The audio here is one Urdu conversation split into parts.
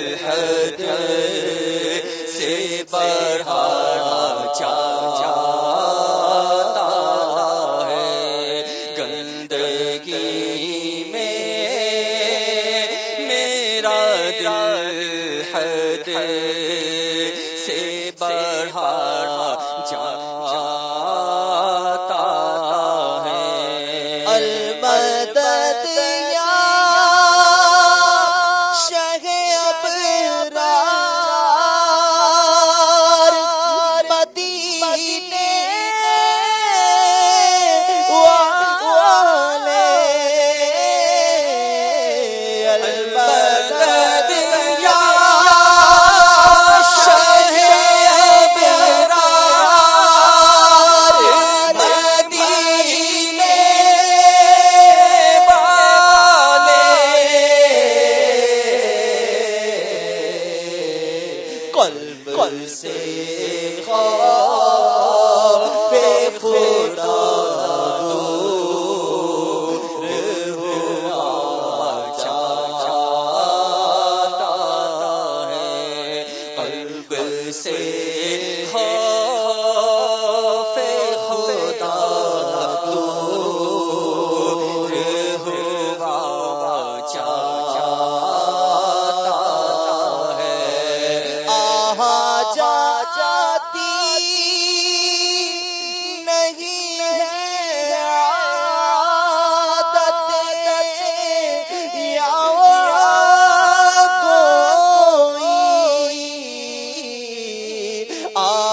حد سے بڑھا چاچا ہے۔ گندگی میں میرا دل حد کل سے خوف خدا دور ہوا چاہتا ہے قلب سے ہاں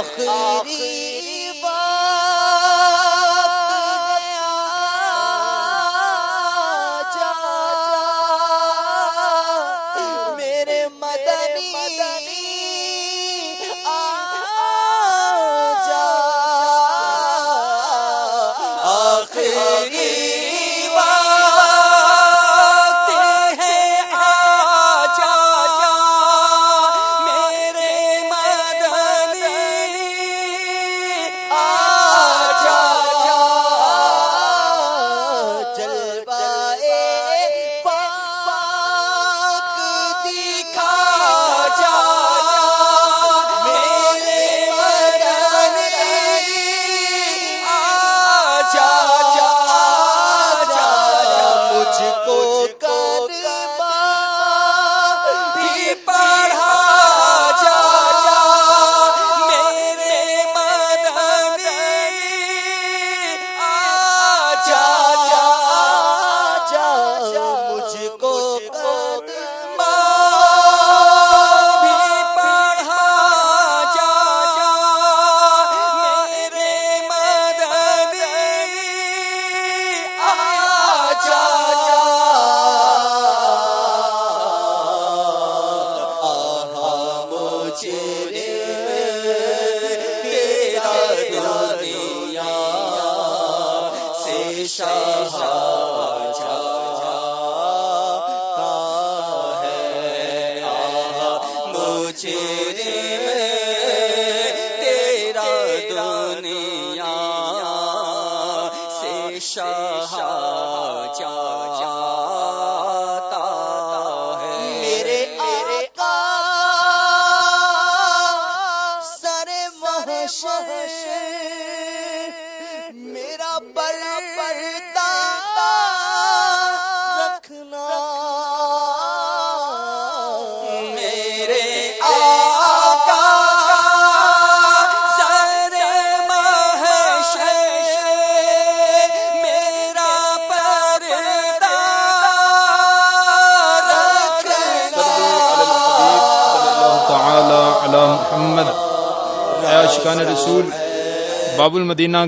آخری شاہ جا تیرا دنیا شاہ اشکان رسول باب المدینہ